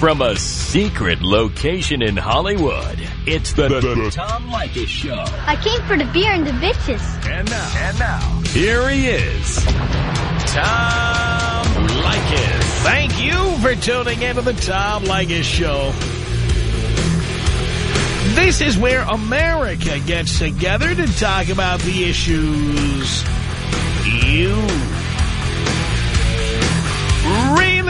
From a secret location in Hollywood, it's the, the, the Tom Leykis Show. I came for the beer and the bitches. And now, and now, here he is, Tom Leykis. Thank you for tuning in to the Tom Leykis Show. This is where America gets together to talk about the issues you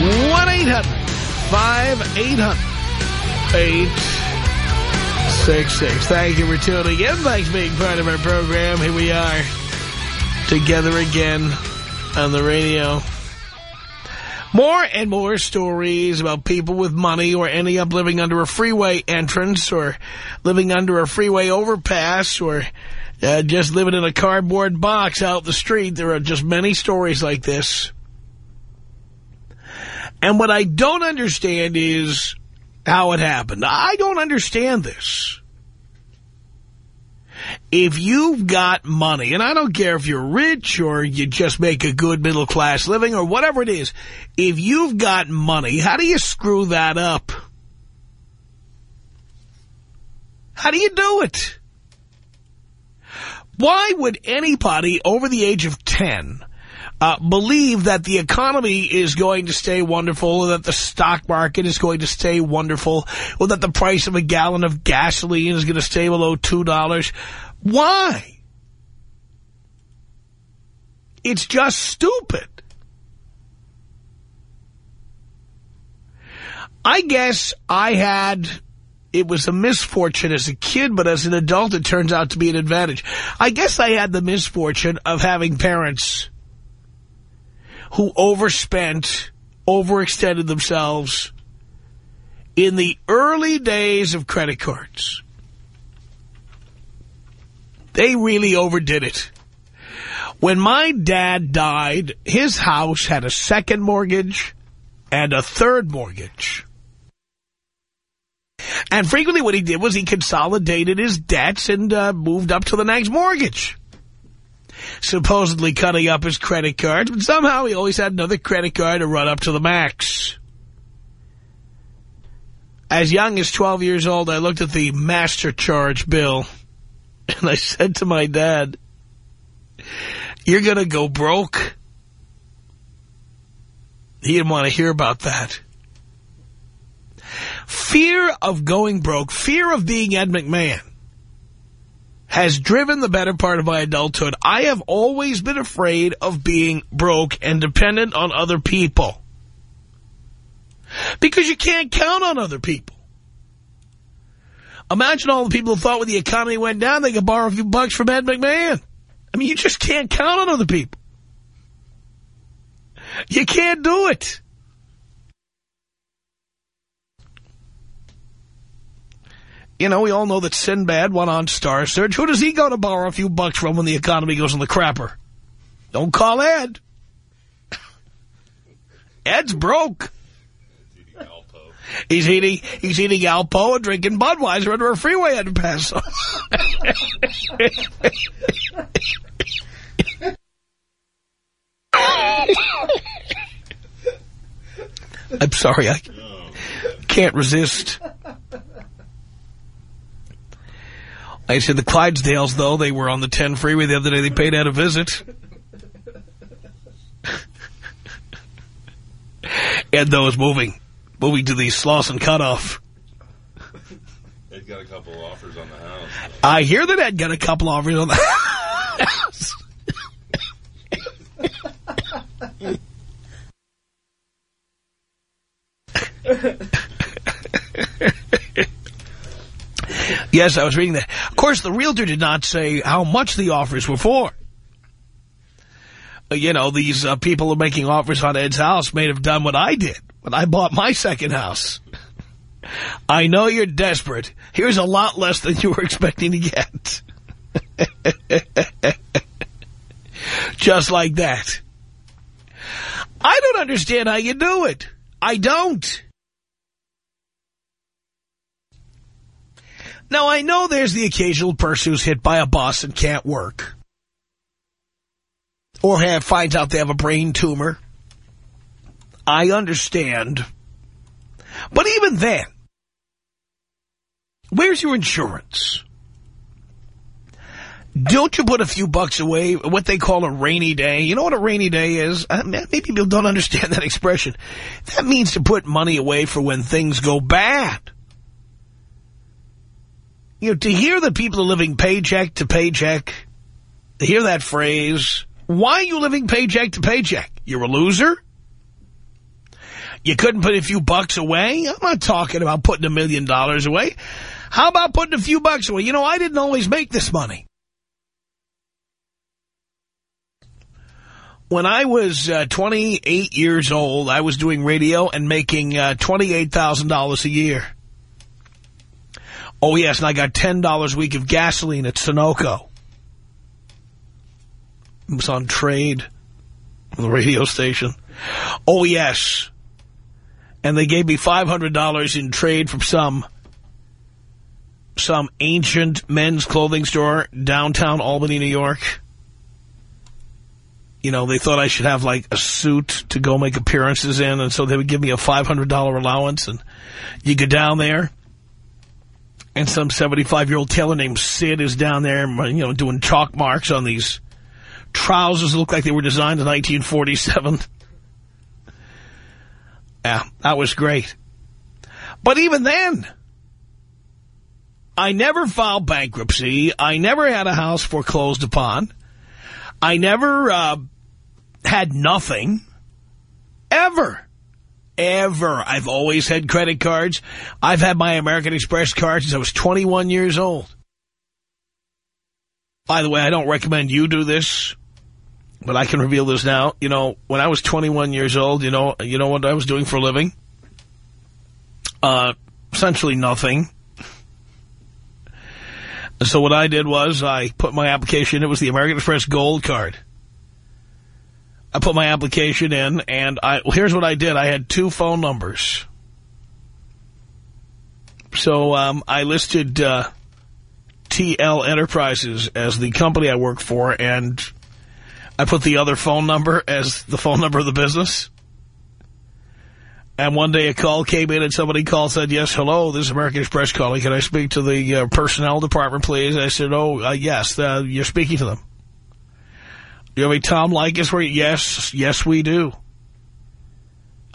1-800-5800-866. Thank you for tuning in. Thanks for being part of our program. Here we are together again on the radio. More and more stories about people with money or ending up living under a freeway entrance or living under a freeway overpass or uh, just living in a cardboard box out the street. There are just many stories like this. And what I don't understand is how it happened. I don't understand this. If you've got money, and I don't care if you're rich or you just make a good middle class living or whatever it is, if you've got money, how do you screw that up? How do you do it? Why would anybody over the age of 10 uh, believe that the economy is going to stay wonderful or that the stock market is going to stay wonderful or that the price of a gallon of gasoline is going to stay below $2? Why? It's just stupid. I guess I had, it was a misfortune as a kid, but as an adult it turns out to be an advantage. I guess I had the misfortune of having parents who overspent, overextended themselves in the early days of credit cards. They really overdid it. When my dad died, his house had a second mortgage and a third mortgage. And frequently what he did was he consolidated his debts and uh, moved up to the next mortgage. Supposedly cutting up his credit cards, but somehow he always had another credit card to run up to the max. As young as 12 years old, I looked at the master charge bill, and I said to my dad, you're going to go broke. He didn't want to hear about that. Fear of going broke, fear of being Ed McMahon, has driven the better part of my adulthood. I have always been afraid of being broke and dependent on other people. Because you can't count on other people. Imagine all the people who thought when the economy went down, they could borrow a few bucks from Ed McMahon. I mean, you just can't count on other people. You can't do it. You know, we all know that Sinbad went on Star Search. Who does he go to borrow a few bucks from when the economy goes in the crapper? Don't call Ed. Ed's broke. He's eating he's eating Alpo and drinking Budweiser under a freeway underpass. I'm sorry, I can't resist. I said the Clydesdales, though, they were on the 10 freeway the other day. They paid out a visit. Ed, though, is moving. Moving to the Slauson cutoff. Ed got a couple offers on the house. I hear that Ed got a couple offers on the house. yes, I was reading that. Of course, the realtor did not say how much the offers were for. Uh, you know, these uh, people who are making offers on Ed's house may have done what I did. when I bought my second house. I know you're desperate. Here's a lot less than you were expecting to get. Just like that. I don't understand how you do it. I don't. Now, I know there's the occasional person who's hit by a bus and can't work. Or have, finds out they have a brain tumor. I understand. But even then, where's your insurance? Don't you put a few bucks away, what they call a rainy day? You know what a rainy day is? Uh, maybe people don't understand that expression. That means to put money away for when things go bad. You know, to hear that people are living paycheck to paycheck, to hear that phrase, why are you living paycheck to paycheck? You're a loser? You couldn't put a few bucks away? I'm not talking about putting a million dollars away. How about putting a few bucks away? You know, I didn't always make this money. When I was uh, 28 years old, I was doing radio and making uh, $28,000 a year. Oh, yes, and I got $10 a week of gasoline at Sunoco. It was on trade for the radio station. Oh, yes. And they gave me $500 in trade from some some ancient men's clothing store downtown Albany, New York. You know, they thought I should have, like, a suit to go make appearances in, and so they would give me a $500 allowance, and you go down there, and some 75-year-old tailor named Sid is down there, you know, doing chalk marks on these trousers that look like they were designed in 1947. Yeah, that was great. But even then, I never filed bankruptcy. I never had a house foreclosed upon. I never uh, had nothing. Ever. Ever. I've always had credit cards. I've had my American Express card since I was 21 years old. By the way, I don't recommend you do this, but I can reveal this now. You know, when I was 21 years old, you know, you know what I was doing for a living? Uh, essentially nothing. So what I did was I put my application, it was the American Express Gold Card. I put my application in, and I here's what I did. I had two phone numbers. So um, I listed uh, TL Enterprises as the company I work for, and I put the other phone number as the phone number of the business. And one day a call came in and somebody called said, yes, hello, this is American Express calling. Can I speak to the uh, personnel department, please? I said, oh, uh, yes, uh, you're speaking to them. You have a Tom Leykis where? Yes, yes, we do.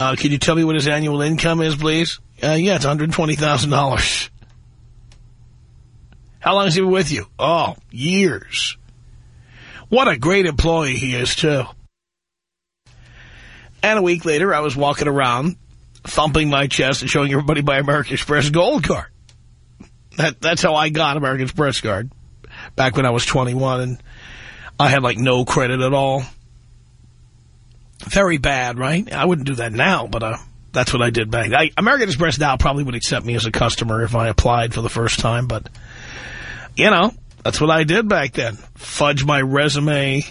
Uh, can you tell me what his annual income is, please? Uh, yeah, it's $120,000. How long has he been with you? Oh, years. What a great employee he is, too. And a week later, I was walking around thumping my chest and showing everybody my American Express gold card. That That's how I got American Express card back when I was 21 and I had like no credit at all. Very bad, right? I wouldn't do that now, but uh, that's what I did back. I, American Express now probably would accept me as a customer if I applied for the first time, but, you know, that's what I did back then. Fudge my resume,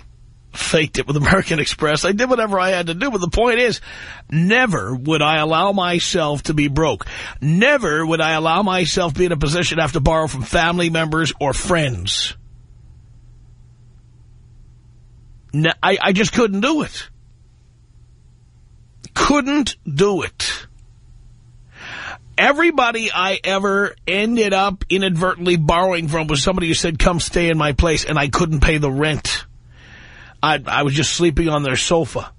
faked it with American Express. I did whatever I had to do, but the point is, never would I allow myself to be broke. Never would I allow myself be in a position to have to borrow from family members or friends. I, I just couldn't do it. Couldn't do it. Everybody I ever ended up inadvertently borrowing from was somebody who said, come stay in my place, and I couldn't pay the rent. I, I was just sleeping on their sofa.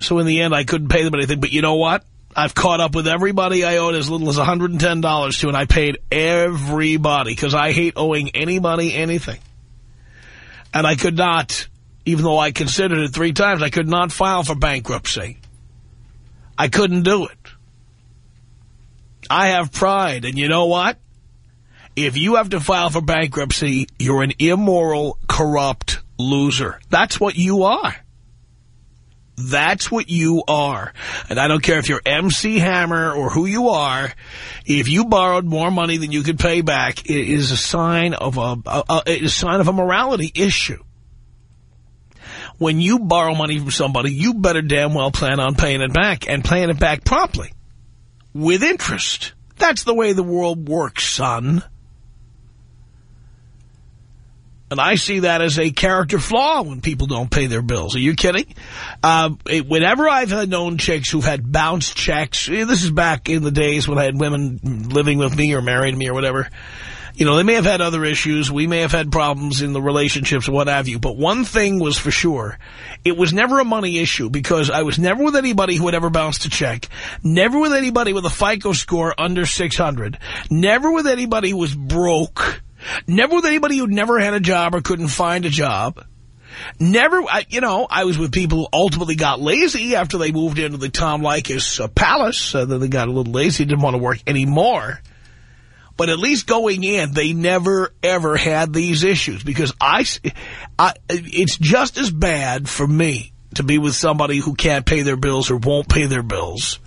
So in the end, I couldn't pay them anything. But you know what? I've caught up with everybody I owed as little as $110 to, and I paid everybody because I hate owing anybody anything. And I could not, even though I considered it three times, I could not file for bankruptcy. I couldn't do it. I have pride, and you know what? If you have to file for bankruptcy, you're an immoral, corrupt loser. That's what you are. That's what you are. And I don't care if you're MC Hammer or who you are. If you borrowed more money than you could pay back, it is a sign of a, a, a, a sign of a morality issue. When you borrow money from somebody, you better damn well plan on paying it back and paying it back promptly with interest. That's the way the world works, son. And I see that as a character flaw when people don't pay their bills. Are you kidding? Uh, it, whenever I've had known chicks who've had bounced checks, eh, this is back in the days when I had women living with me or married me or whatever. You know, they may have had other issues. We may have had problems in the relationships or what have you. But one thing was for sure. It was never a money issue because I was never with anybody who had ever bounced a check. Never with anybody with a FICO score under 600. Never with anybody who was broke. Never with anybody who'd never had a job or couldn't find a job. Never, you know, I was with people who ultimately got lazy after they moved into the Tom Leykis uh, palace. Uh, then they got a little lazy, didn't want to work anymore. But at least going in, they never, ever had these issues. Because I, I, it's just as bad for me to be with somebody who can't pay their bills or won't pay their bills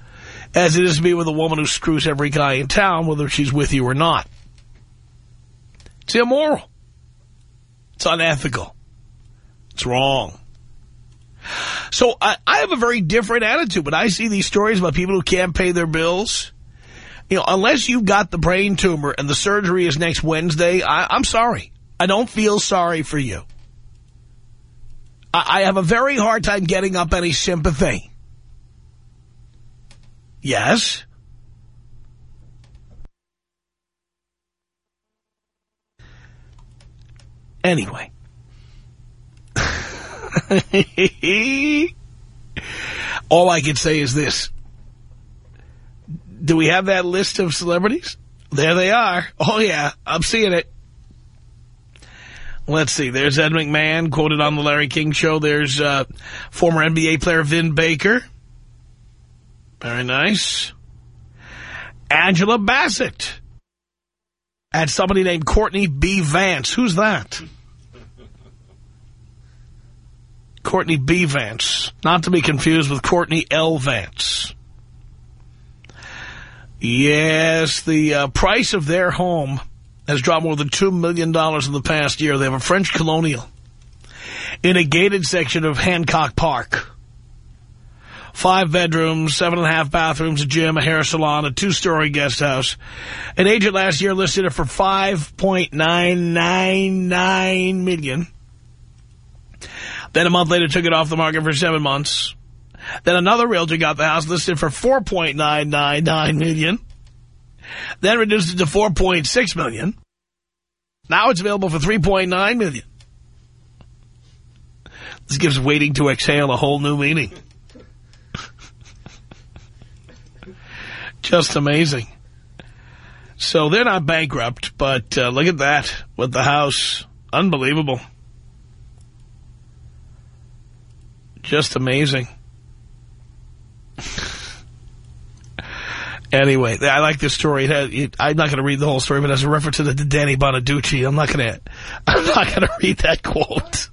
as it is to be with a woman who screws every guy in town, whether she's with you or not. It's immoral. It's unethical. It's wrong. So I, I have a very different attitude. When I see these stories about people who can't pay their bills, you know, unless you've got the brain tumor and the surgery is next Wednesday, I, I'm sorry. I don't feel sorry for you. I, I have a very hard time getting up any sympathy. Yes? Anyway. All I can say is this. Do we have that list of celebrities? There they are. Oh, yeah, I'm seeing it. Let's see. There's Ed McMahon, quoted on the Larry King Show. There's uh, former NBA player Vin Baker. Very nice. Angela Bassett. And somebody named Courtney B. Vance. Who's that? Courtney B. Vance. Not to be confused with Courtney L. Vance. Yes, the uh, price of their home has dropped more than $2 million in the past year. They have a French colonial in a gated section of Hancock Park. Five bedrooms, seven and a half bathrooms, a gym, a hair salon, a two-story guest house. An agent last year listed it for $5.999 million. Then a month later took it off the market for seven months. Then another realtor got the house listed for 4.999 million. Then reduced it to 4.6 million. Now it's available for 3.9 million. This gives waiting to exhale a whole new meaning. Just amazing. So they're not bankrupt, but uh, look at that with the house. Unbelievable. Just amazing. anyway, I like this story. It it, I'm not going to read the whole story, but as a reference to the Danny Bonaduce, I'm not going to. I'm not going to read that quote.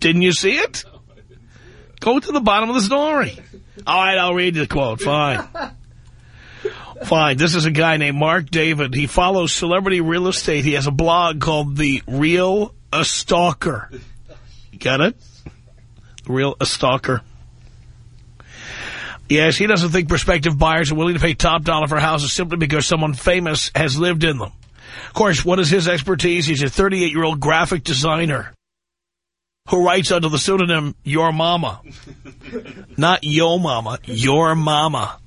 Didn't you see it? Go to the bottom of the story. All right, I'll read the quote. Fine. Fine. This is a guy named Mark David. He follows celebrity real estate. He has a blog called The Real Estalker. Got it? Real Estalker. Yes, he doesn't think prospective buyers are willing to pay top dollar for houses simply because someone famous has lived in them. Of course, what is his expertise? He's a 38-year-old graphic designer who writes under the pseudonym Your Mama. Not Yo Mama, Your Mama.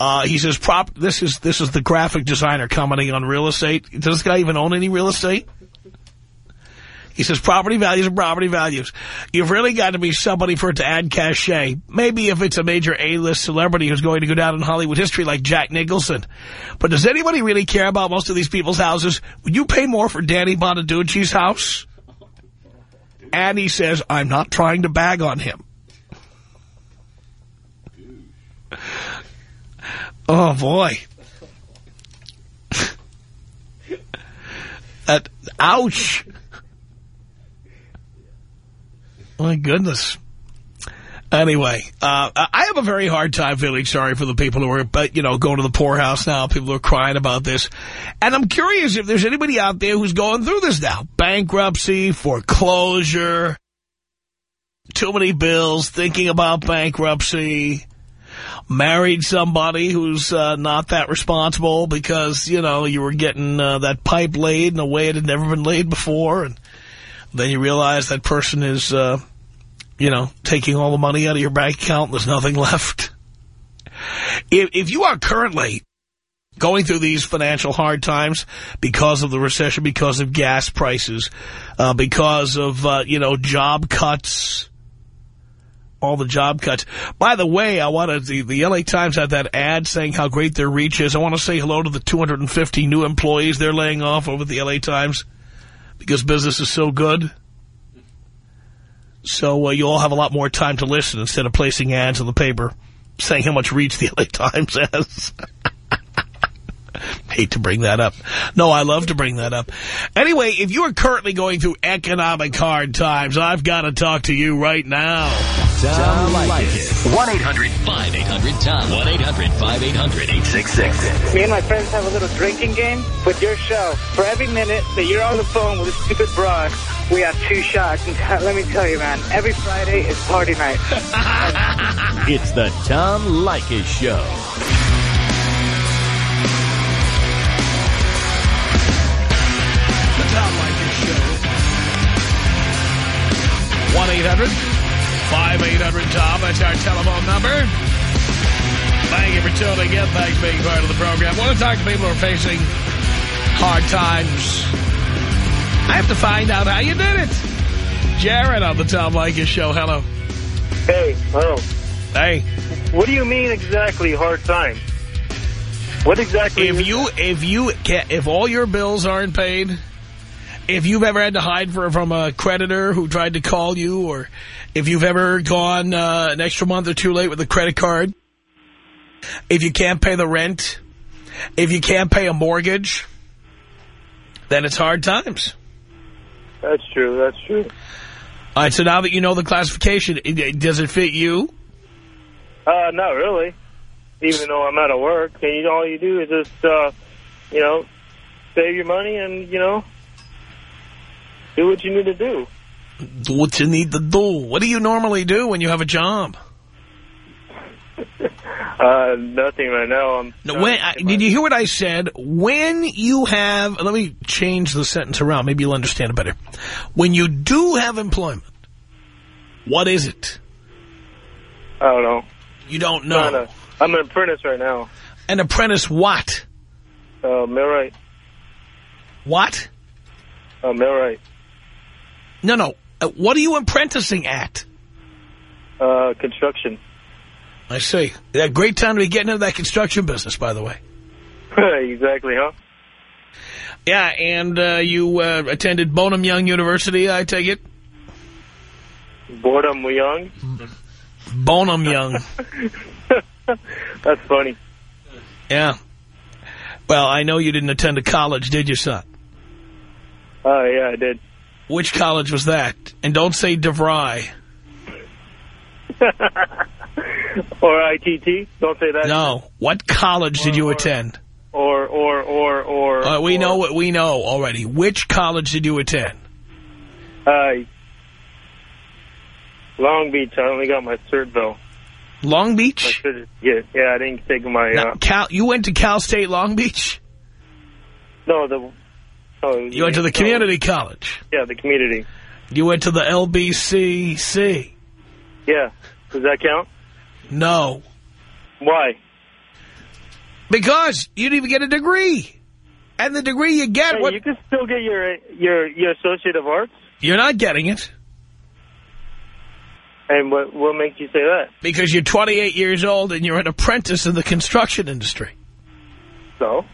Uh, he says, "Prop. This is this is the graphic designer commenting on real estate. Does this guy even own any real estate? He says property values are property values. You've really got to be somebody for it to add cachet. Maybe if it's a major A-list celebrity who's going to go down in Hollywood history like Jack Nicholson. But does anybody really care about most of these people's houses? Would you pay more for Danny Bonaduce's house? And he says, I'm not trying to bag on him. Oh, boy. that, ouch. My goodness. Anyway, uh, I have a very hard time feeling sorry for the people who are, but you know, going to the poorhouse now. People who are crying about this. And I'm curious if there's anybody out there who's going through this now. Bankruptcy, foreclosure, too many bills, thinking about bankruptcy, married somebody who's uh, not that responsible because, you know, you were getting uh, that pipe laid in a way it had never been laid before. And then you realize that person is... You know, taking all the money out of your bank account. There's nothing left. If, if you are currently going through these financial hard times because of the recession, because of gas prices, uh, because of, uh, you know, job cuts, all the job cuts. By the way, I want to, the, the LA Times had that ad saying how great their reach is. I want to say hello to the 250 new employees they're laying off over at the LA Times because business is so good. So uh, you all have a lot more time to listen instead of placing ads in the paper saying how much reach the LA Times has. Hate to bring that up. No, I love to bring that up. Anyway, if you are currently going through economic hard times, I've got to talk to you right now. Tom Leykis. 1-800-5800-TOM. 1-800-5800-866. Me and my friends have a little drinking game with your show. For every minute that you're on the phone with a stupid broad, we have two shots. And let me tell you, man, every Friday is party night. it's the Tom Leykis Show. The Tom Leykis Show. 1-800-5800-TOM. That's our telephone number. Thank you for tuning in. Thanks for being part of the program. I want to talk to people who are facing hard times. I have to find out how you did it. Jared on the Tom Leykis Show. Hello. Hey, hello. Hey. What do you mean exactly hard time? What exactly If you, if you, ca- if all your bills aren't paid, if you've ever had to hide for, from a creditor who tried to call you, or if you've ever gone uh, an extra month or two late with a credit card, if you can't pay the rent, if you can't pay a mortgage, then it's hard times. That's true, that's true. All right, so now that you know the classification, does it fit you? Uh, not really. Even though I'm out of work, and you all you do is just, uh, you know, save your money and, you know, do what you need to do. Do what you need to do. What do you normally do when you have a job? Uh, nothing right now. I'm No, when, I, did you hear what I said? When you have, let me change the sentence around. Maybe you'll understand it better. When you do have employment, what is it? I don't know. You don't know. I'm an apprentice right now. An apprentice what? Uh, millwright. What? Uh, millwright. No, no. Uh, what are you apprenticing at? Uh, construction. I see. A great time to be getting into that construction business, by the way. exactly, huh? Yeah, and uh, you uh, attended Brigham Young University, I take it? Boredom young. Brigham Young. That's funny. Yeah. Well, I know you didn't attend a college, did you, son? Oh, yeah, I did. Which college was that? And don't say DeVry. or ITT. Don't say that. No. What college did you Or- attend? Or, or, or, or. Uh, we or, know what we know already. Which college did you attend? Uh, Long Beach. I only got my cert though. Long Beach? yeah, yeah. I didn't take my. Now, Uh, Cal, you went to Cal State Long Beach? no, the. Oh, You went to the community college. Yeah, the community. You went to the LBCC. Yeah. Does that count? No. Why? Because you didn't even get a degree. And the degree you get, Hey, what, you can still get your your your Associate of Arts. you're not getting it. And what what makes you say that? Because you're 28 years old and you're an apprentice in the construction industry. So.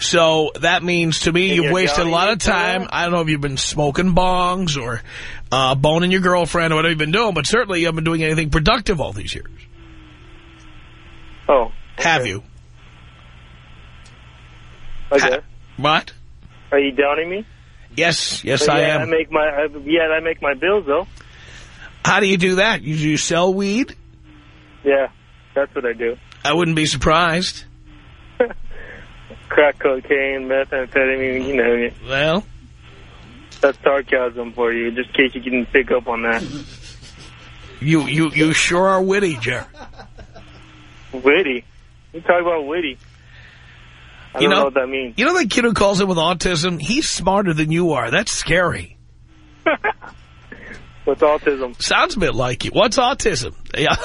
So that means to me And you've wasted a lot of time. I don't know if you've been smoking bongs or uh, boning your girlfriend or whatever you've been doing, but certainly you haven't been doing anything productive all these years. Oh. Have you? Okay. Ha- what? Are you downing me? Yes, yes But I yeah, am. I make my I, yeah, I make my bills though. How do you do that? You, you sell weed? Yeah, that's what I do. I wouldn't be surprised. Crack cocaine, methamphetamine, you know, Well, that's sarcasm for you, just in case you didn't pick up on that. you you you sure are witty, Jared. Witty? You talk about witty. I You don't know- know what that means. You know that kid who calls in with autism? He's smarter than you are. That's scary. What's autism? Sounds a bit like you. What's autism? Yeah.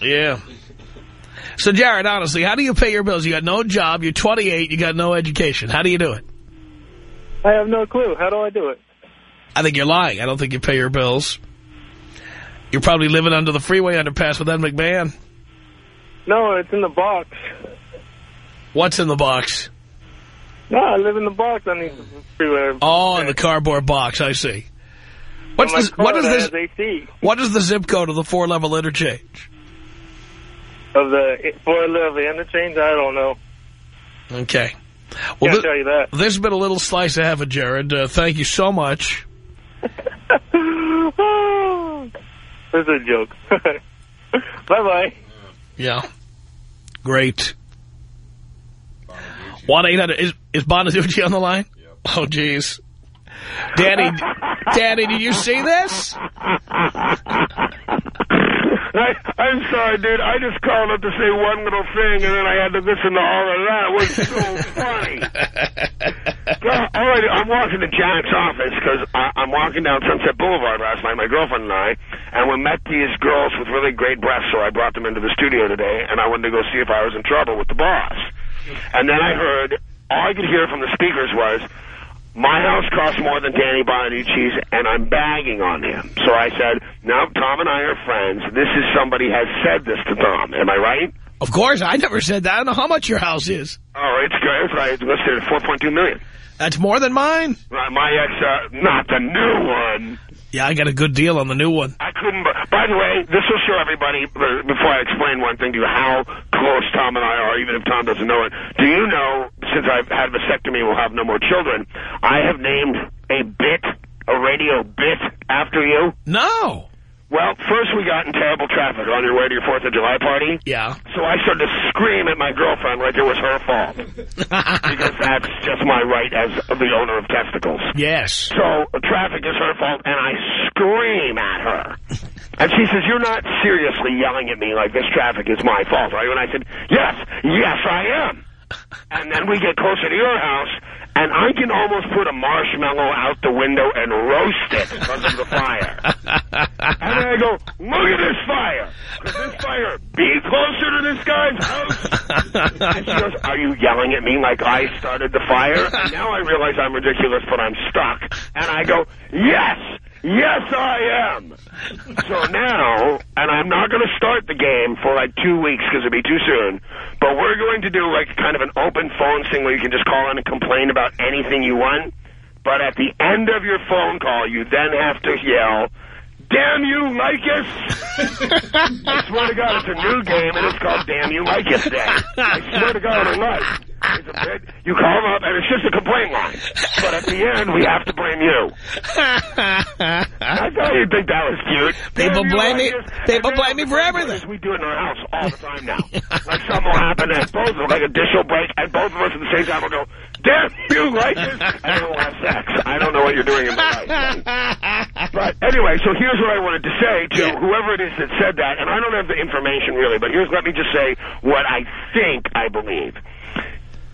yeah. So, Jared, honestly, how do you pay your bills? You got no job, you're 28, you got no education. How do you do it? I have no clue. How do I do it? I think you're lying. I don't think you pay your bills. You're probably living under the freeway underpass with Ed McMahon. No, it's in the box. What's in the box? No, I live in the box on the freeway. Oh, in the cardboard box, I see. What's this, what is this? What is the zip code of the four-level interchange? Of the of the interchange? I don't know. Okay. Well, Can't thi- tell you that. this has been a little slice of heaven, Jared. Uh, thank you so much. This is a joke. Bye-bye. Yeah. Great. 1-800. Is, is Bonaduce on the line? Oh, jeez. Danny, Danny, did you see this? I, I'm sorry, dude. I just called up to say one little thing, and then I had to listen to all of that. It was so funny. Well, all right, I'm walking to Jack's office because I'm walking down Sunset Boulevard last night, my girlfriend and I, and we met these girls with really great breasts, so I brought them into the studio today, and I wanted to go see if I was in trouble with the boss. And then I heard, all I could hear from the speakers was, my house costs more than Danny Bonaduce's, and I'm bagging on him. So I said, now Tom and I are friends. This is somebody has said this to Tom. Am I right? Of course, I never said that. I don't know how much your house is. Oh, it's good. It's right. It's listed at 4.2 million. That's more than mine. Right, my ex, uh, not the new one. Yeah, I got a good deal on the new one. I couldn't. By the way, this will show everybody. uh, Before I explain one thing to you, how close Tom and I are, even if Tom doesn't know it. Do you know? Since I've had a vasectomy, we'll have no more children. I have named a bit, a radio bit, after you. No. Well, first we got in terrible traffic on your way to your Fourth of July party. Yeah. So I started to scream at my girlfriend like it was her fault. because that's just my right as the owner of testicles. yes. So traffic is her fault, and I scream at her. And she says, you're not seriously yelling at me like this traffic is my fault, are you? And I said, yes, yes, I am. And then we get closer to your house, and I can almost put a marshmallow out the window and roast it because of the fire. And then I go, look at this fire. Could this fire be closer to this guy's house? And she goes, are you yelling at me like I started the fire? And now I realize I'm ridiculous, but I'm stuck. And I go, yes, yes I am. So now, and I'm not going to start the game for like two weeks because it'd be too soon, but we're going to do like kind of an open phone thing where you can just call in and complain about anything you want. But at the end of your phone call, you then have to yell, Damn you, like us! I swear to God, it's a new game, and it's called Damn You Like Us Day. I swear to God on life. It's a bit, you call them up, and it's just a complaint line. But at the end, we have to blame you. I thought you'd think that was cute. People blame me- people blame me for everything. We do it in our house all the time now. like something will happen, and both of us, like a dish will break, and both of us at the same time will go, Damn you, like this! And then we'll have sex. I don't know what you're doing in my life. But anyway, so here's what I wanted to say to Yeah. whoever it is that said that, and I don't have the information really, but here's let me just say what I think I believe.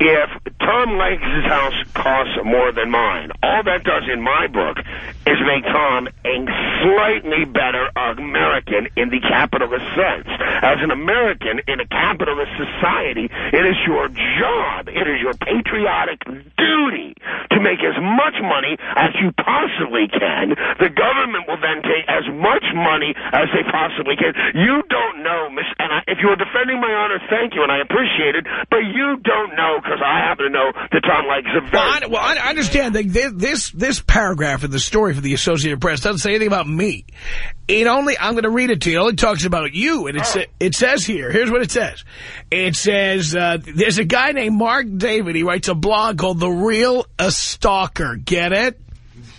If Tom Leykis' house costs more than mine, all that does in my book is make Tom a slightly better American in the capitalist sense. As an American in a capitalist society, it is your job, it is your patriotic duty to make as much money as you possibly can. The government will then take as much money as they possibly can. You don't know, Miss, and I, if you are defending my honor, thank you, and I appreciate it, but you don't know because I happen to know that Tom Leykis is a very... Well, I, well, I understand this this paragraph in the story for the Associated Press doesn't say anything about me. It only I'm going to read it to you. It only talks about you, and it sa- it says here. Here's what it says. It says uh, there's a guy named Mark David. He writes a blog called The Real Estalker. Get it?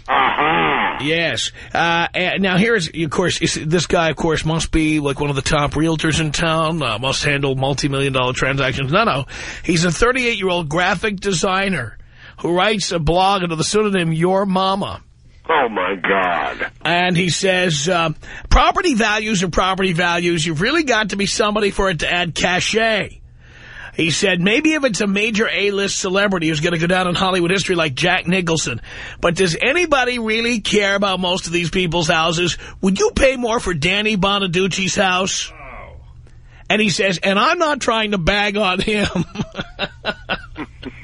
Aha. Yes. Uh, and now here's, of course, is- this guy, of course, must be like one of the top realtors in town, uh, must handle multi-million dollar transactions. No, no. He's a 38-year-old graphic designer who writes a blog under the pseudonym Your Mama. Oh, my God. And he says, uh, property values are property values. You've really got to be somebody for it to add cachet. He said, maybe if it's a major A-list celebrity who's going to go down in Hollywood history like Jack Nicholson. But does anybody really care about most of these people's houses? Would you pay more for Danny Bonaduce's house? And he says, and I'm not trying to bag on him.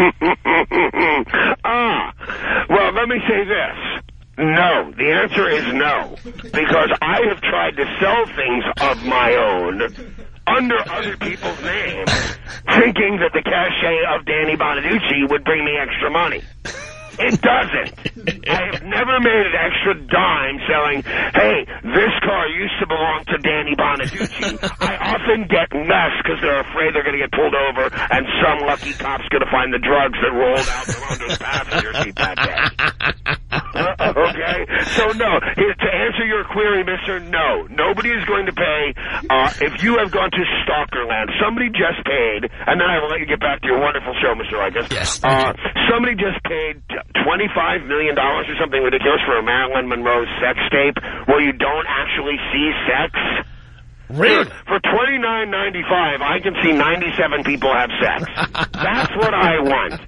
ah, well, let me say this. No, the answer is no. Because I have tried to sell things of my own under other people's names, thinking that the cachet of Danny Bonaduce would bring me extra money. It doesn't. I have never made an extra dime selling, hey, this car used to belong to Danny Bonaduce. I often get less because they're afraid they're going to get pulled over and some lucky cop's going to find the drugs that rolled out from under the passenger seat that day. okay? So, no. Your query, mister, no. Nobody is going to pay. Uh, if you have gone to Stalkerland, somebody just paid, and then I will let you get back to your wonderful show, Mr. Leykis. Yes. Uh, somebody just paid $25 million or something ridiculous for a Marilyn Monroe sex tape where you don't actually see sex. really? For twenty nine ninety five, I can see ninety seven people have sex. That's what I want.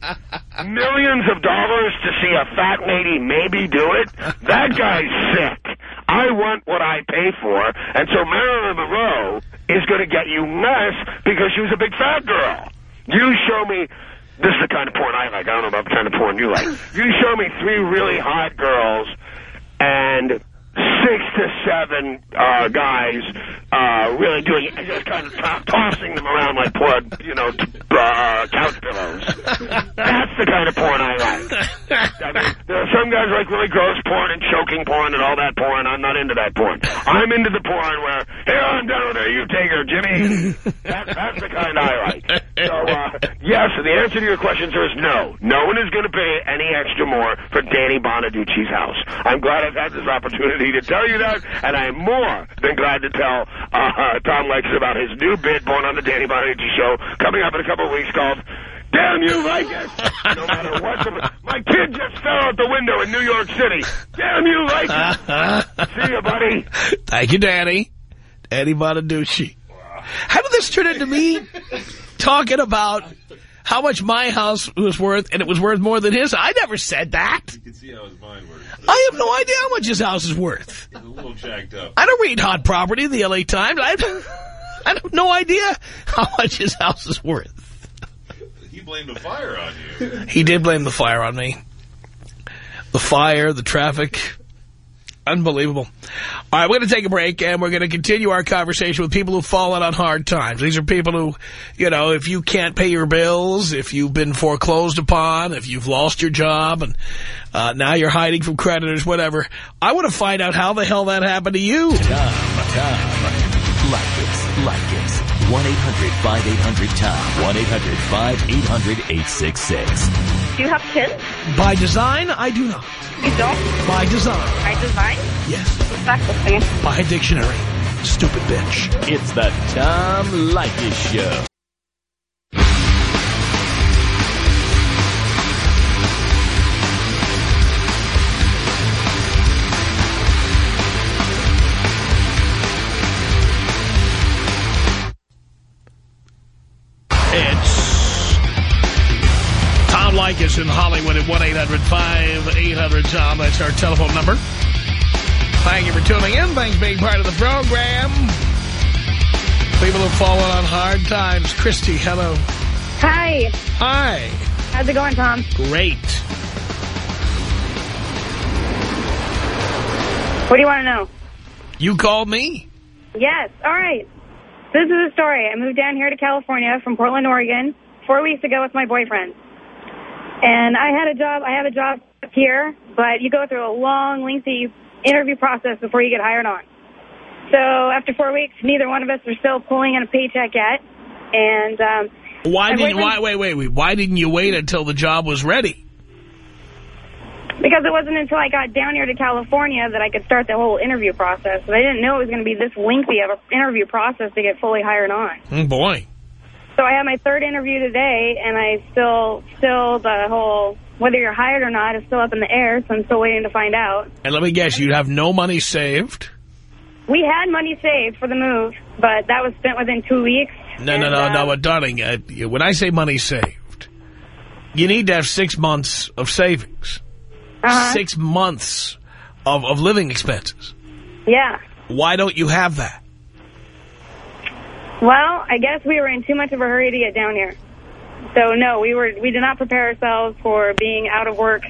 Millions of dollars to see a fat lady maybe do it. That guy's sick. I want what I pay for, and so Marilyn Monroe is going to get you less because she was a big fat girl. You show me. This is the kind of porn I like. I don't know about the kind of porn you like. You show me three really hot girls and six to seven uh, guys uh, really doing just kind of to- tossing them around like poor, you know, uh, couch pillows. That's the kind of porn I like. I mean, there are some guys like really gross porn and choking porn and all that porn. I'm not into that porn. I'm into the porn where, here, I'm done with her, you take her, Jimmy. That, that's the kind I like. So, uh, yes, the answer to your question, sir, is no. No one is going to pay any extra more for Danny Bonaduce's house. I'm glad I've had this opportunity to tell you that, and I'm more than glad to tell uh, Tom Lex about his new bit born on the Danny Bonaduce show coming up in a couple of weeks called Damn You Like It. No matter what. The, my kid just fell out the window in New York City. Damn You Like It. See you, buddy. Thank you, Danny. Danny Bonaduce. How did this turn into me talking about how much my house was worth and it was worth more than his? I never said that. You can see how his mind works. I have no idea how much his house is worth. He's a little jacked up. I don't read hot property in the L.A. Times. I, I have no idea how much his house is worth. He blamed the fire on you. He did blame the fire on me. The fire, the traffic. Unbelievable. All right, we're going to take a break, and we're going to continue our conversation with people who've fallen on hard times. These are people who, you know, if you can't pay your bills, if you've been foreclosed upon, if you've lost your job, and uh, now you're hiding from creditors, whatever. I want to find out how the hell that happened to you. Tom, Tom. Like it, like it. 1-800-5800-TOM. 1-800-5800-866. Do you have kids? By design, I do not. You don't? By design, By design? yes. What's that thing? By dictionary. Stupid bitch. It's the Tom Leykis Show. Tom in Hollywood at 1-800-5800-TOM. That's our telephone number. Thank you for tuning in. Thanks for being part of the program. People have fallen on hard times. Christy, hello. Hi. Hi. How's it going, Tom? Great. What do you want to know? You called me? Yes. All right. This is a story. I moved down here to California from Portland, Oregon, four weeks ago with my boyfriend. And I had a job. I have a job here, but you go through a long, lengthy interview process before you get hired on. So after four weeks, neither one of us are still pulling in a paycheck yet. And um, Why didn't? Why? Wait, wait, wait. Why didn't you wait until the job was ready? Because it wasn't until I got down here to California that I could start the whole interview process. But I didn't know it was going to be this lengthy of an interview process to get fully hired on. Mm, boy. So I had my third interview today, and I still, still the whole whether you're hired or not is still up in the air. So I'm still waiting to find out. And let me guess, you have no money saved? We had money saved for the move, but that was spent within two weeks. No, no, And, no, uh, no, but darling, uh, when I say money saved, you need to have six months of savings. uh-huh. Six months of, of living expenses. Yeah. Why don't you have that? Well, I guess we were in too much of a hurry to get down here. So no, we were we did not prepare ourselves for being out of work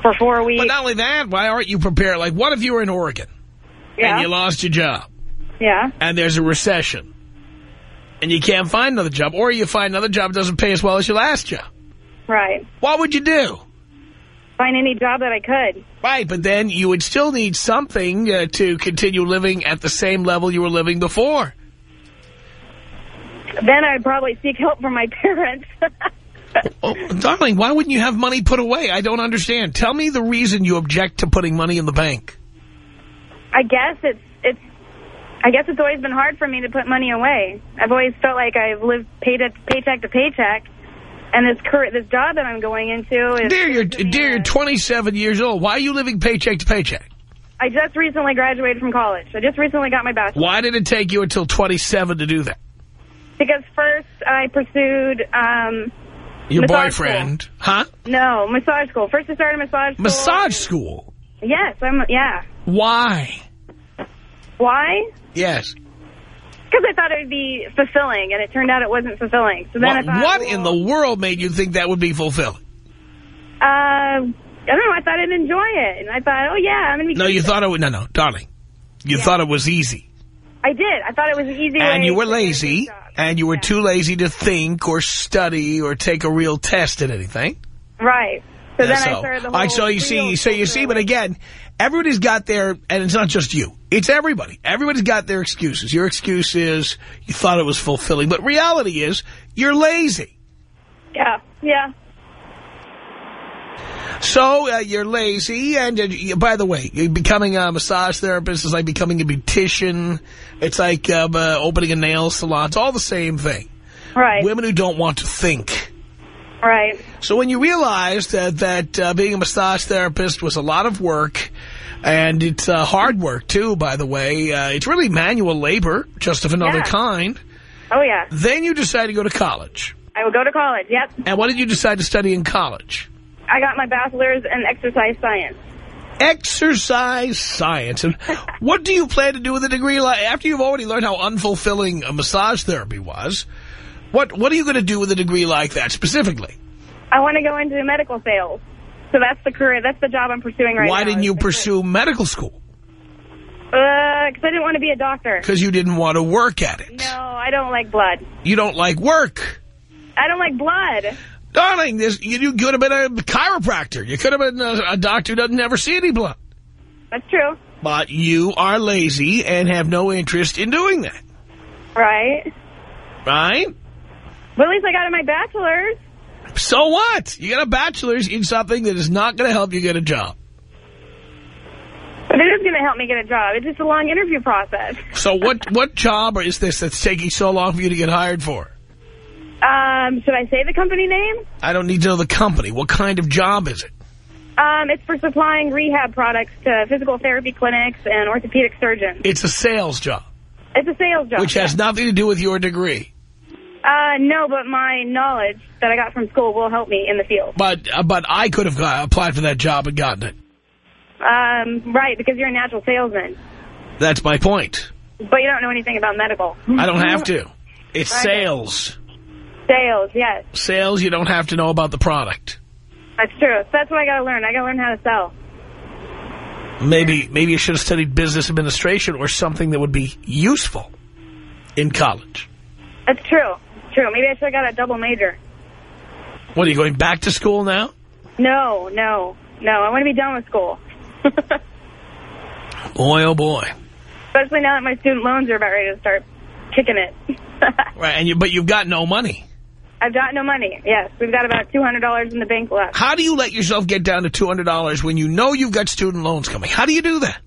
for four weeks. But not only that, why aren't you prepared? Like, what if you were in Oregon yeah. and you lost your job yeah. and there's a recession and you can't find another job or you find another job that doesn't pay as well as your last job? Right. What would you do? Find any job that I could. Right, but then you would still need something uh, to continue living at the same level you were living before. Then I'd probably seek help from my parents. Oh, darling, why wouldn't you have money put away? I don't understand. Tell me the reason you object to putting money in the bank. I guess it's it's I guess it's always been hard for me to put money away. I've always felt like I've lived paycheck paycheck to paycheck. And this current this job that I'm going into is Dear, you're, dear, you're 27 years old. Why are you living paycheck to paycheck? I just recently graduated from college. I just recently got my bachelor's. Why did it take you until 27 to do that? Because first I pursued um Your boyfriend, huh? no, massage school. First I started massage school. Massage school. Yes, I'm yeah. Why? Why? Yes. Because I thought it would be fulfilling, and it turned out it wasn't fulfilling. So then I What, thought, what well, in the world made you think that would be fulfilling? Uh, I don't know. I thought I'd enjoy it, and I thought, oh yeah, I'm gonna be. No, you thought it would. No, no, darling. You Yeah. thought it was easy. I did. I thought it was easy. And you were to get a lazy. And you were too lazy to think or study or take a real test at anything. Right. So Yeah, then so, I started the whole. right, so you see, so you see, but again, everybody's got their, and it's not just you. It's everybody. Everybody's got their excuses. Your excuse is you thought it was fulfilling, but reality is you're lazy. Yeah. Yeah. So uh, you're lazy, and uh, by the way, becoming a massage therapist is like becoming a beautician. It's like um, uh, opening a nail salon. It's all the same thing. Right. Women who don't want to think. Right. So when you realized that, that uh, being a massage therapist was a lot of work, and it's uh, hard work, too, by the way, uh, it's really manual labor, just of another Yeah. kind, Oh yeah. then you decided to go to college. I would go to college. Yep. And what did you decide to study in college? I got my bachelor's in exercise science. Exercise science. And what do you plan to do with a degree like, after you've already learned how unfulfilling a massage therapy was, what, what are you going to do with a degree like that specifically? I want to go into medical sales. So that's the career. That's the job I'm pursuing right now. Why didn't you pursue medical school? career. Uh, because I didn't want to be a doctor. Because you didn't want to work at it. No, I don't like blood. You don't like work. I don't like blood. Darling, this, you, you could have been a chiropractor. You could have been a, a doctor who doesn't ever see any blood. That's true. But you are lazy and have no interest in doing that. Right. Right? But at least I got my bachelor's. So what? You got a bachelor's in something that is not going to help you get a job. But it is going to help me get a job. It's just a long interview process. So what, what job is this that's taking so long for you to get hired for? Um, should I say the company name? I don't need to know the company. What kind of job is it? Um, it's for supplying rehab products to physical therapy clinics and orthopedic surgeons. It's a sales job, It's a sales job. which has nothing to do with your degree. Uh, no, but my knowledge that I got from school will help me in the field. But, uh, but I could have uh, applied for that job and gotten it. Um, right, because you're a natural salesman. That's my point. But you don't know anything about medical. I don't have to. It's sales. Sales, yes. Sales, you don't have to know about the product. That's true. That's what I got to learn. I got to learn how to sell. Maybe maybe you should have studied business administration or something that would be useful in college. That's true. It's true. Maybe I should have got a double major. What, are you going back to school now? No, no, no. I want to be done with school. Boy, oh boy. Especially now that my student loans are about ready to start kicking it. Right, and you, but you've got no money. I've got no money. Yes, we've got about $200 in the bank left. How do you let yourself get down to $200 when you know you've got student loans coming? How do you do that?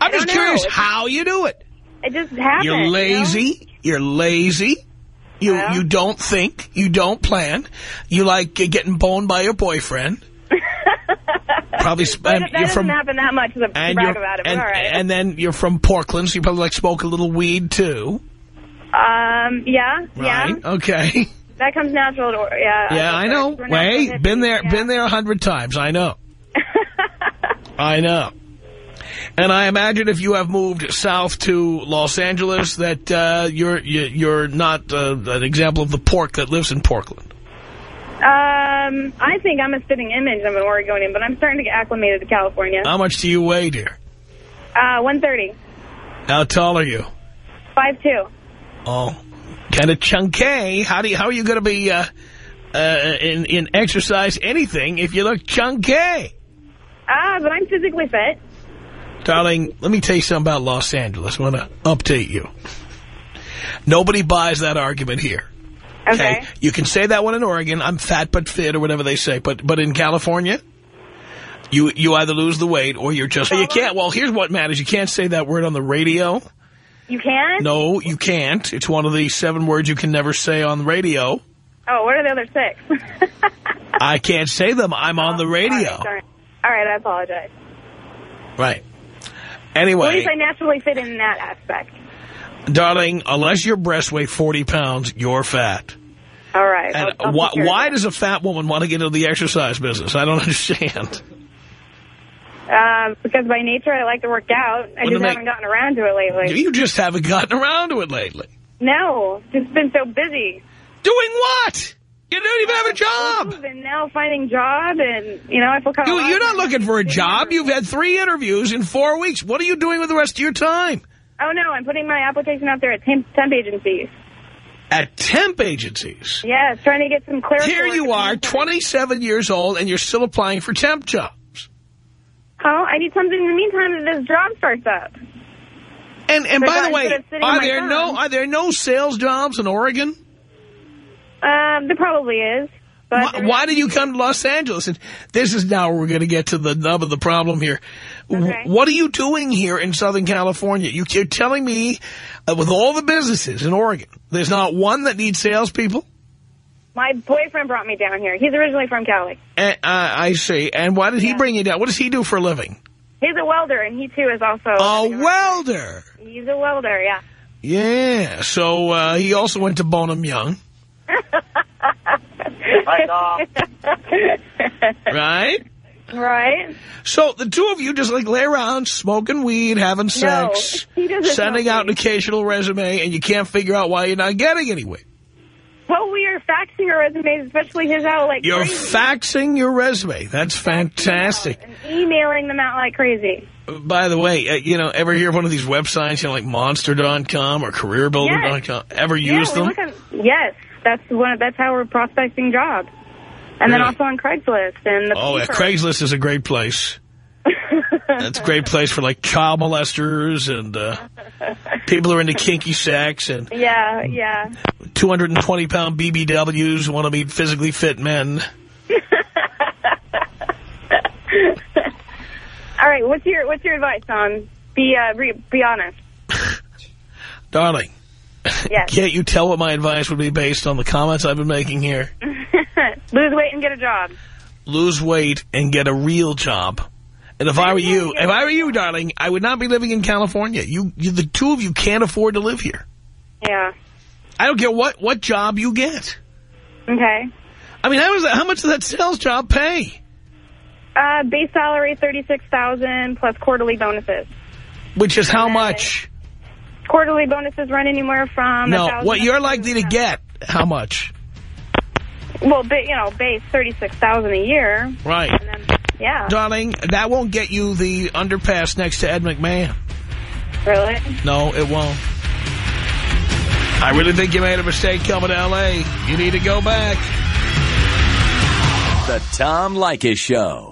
I'm just don't know. curious how you do it. It just happened. You're you know? lazy. You're lazy. You Yeah. you don't think. You don't plan. You like uh, getting boned by your boyfriend. Probably sp- But that you're doesn't from happen that much to and brag about it, and, all right. and then you're from Portland, so you probably like smoke a little weed too, um, yeah, right? yeah. Okay. That comes natural to, yeah. Yeah, I know. Wait, been there, yeah. been there a hundred times. I know. I know. And I imagine if you have moved south to Los Angeles, that uh, you're you- you're not uh, an example of the pork that lives in Portland. Um, I think I'm a spitting image of an Oregonian, but I'm starting to get acclimated to California. How much do you weigh, dear? Uh, 130, How tall are you? 5'2". Oh, kind of chunky. How do you, how are you going to be uh, uh, in in exercise anything if you look chunky? Ah, but I'm physically fit. Darling, let me tell you something about Los Angeles. I want to update you. Nobody buys that argument here. Okay. You can say that one in Oregon. I'm fat but fit or whatever they say. But but in California, you you either lose the weight or you're just... You can't... Well, here's what matters. You can't say that word on the radio. You can? No, you can't. It's one of the seven words you can never say on the radio. Oh, what are the other six? I can't say them. I'm on the oh, radio. All right, sorry. All right, I apologize. Right. Well, at Anyway, least I naturally fit in that aspect. darling, unless your breasts weigh 40 pounds, you're fat. All right. And I'll, I'll why, take care of why does a fat woman want to get into the exercise business? I don't understand. Um, because by nature I like to work out. I Wouldn't just haven't gotten around to it lately. You just haven't gotten around to it lately. No, just been so busy. Doing what? You don't even have a job. And now finding job, and you know I feel kind You, of. you're not looking for a job. You've had three interviews in four weeks. What are you doing with the rest of your time? Oh no, I'm putting my application out there at temp, temp agencies. At temp agencies. Yes, trying to get some clearance. Here you are, 27 years old, and you're still applying for temp jobs. Oh, I need something in the meantime that this job starts up. And and by the way, are there no are there no sales jobs in Oregon? Um, there probably is. But Why, why did you come to Los Angeles? And this is now where we're going to get to the nub of the problem here. Okay. What are you doing here in Southern California? You, you're telling me, uh, with all the businesses in Oregon, there's not one that needs salespeople? My boyfriend brought me down here. He's originally from Cali. And, uh, I see. And why did he bring you down? What does he do for a living? He's a welder, and he too is also. A welder. He's a welder, yeah. Yeah. So uh, he also went to Brigham Young, right? right? Right. So the two of you just like lay around smoking weed, having sex, he doesn't sending out an occasional resume, and you can't figure out why you're not getting anywhere. Well, we are faxing our resumes, especially his out like You're crazy. faxing your resume. That's fantastic. And emailing them out like crazy. By the way, uh, you know, ever hear of one of these websites, you know, like Monster.com or CareerBuilder.com? Ever use yeah, them? look at, yes, that's one. That's how we're prospecting jobs. And then also on Craigslist and the Oh, yeah. Craigslist is a great place. That's a great place for, like, child molesters and uh, people are into kinky sex and Yeah, yeah. 220-pound BBWs want to meet physically fit men. All right, what's your what's your advice, Tom? Be uh, re, be honest. Darling, Yes. can't you tell what my advice would be based on the comments I've been making here? Lose weight and get a job. Lose weight and get a real job. And if I were you, if I were you, darling, I would not be living in California. You, you the two of you can't afford to live here. Yeah. I don't care what, what job you get. Okay. I mean, how, is that, how much does that sales job pay? Uh, base salary thirty six thousand plus quarterly bonuses. Which is how much? Quarterly bonuses run anywhere from No, what you're likely to get, how much? Well, ba- you know, base thirty six thousand a year, Right. and then yeah, Darling, that won't get you the underpass next to Ed McMahon. really. No, it won't. I really think you made a mistake coming to L.A. You need to go back. The Tom Leykis Show.